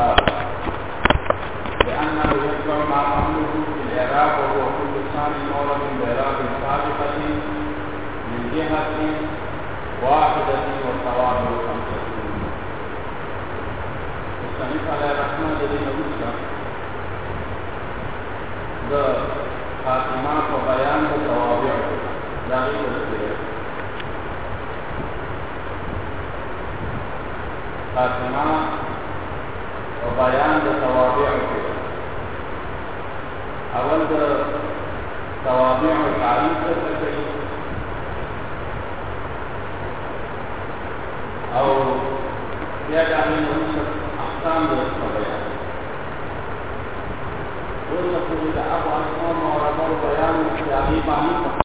الباب لأنه يتبع ما قبله في الإعراب وهو كل ثاني مورد بإعراب سابقة من جهة واحدة والتوابع خمسة مستنف على رحمة الذين وسع ده خاتمات لا غير خاتمه أو بیان د توابع کې. اول د توابع تعریف څه أو بیا د هغه احکام د بیان. ټول دې د ابو اسماء أو بیان چې هغه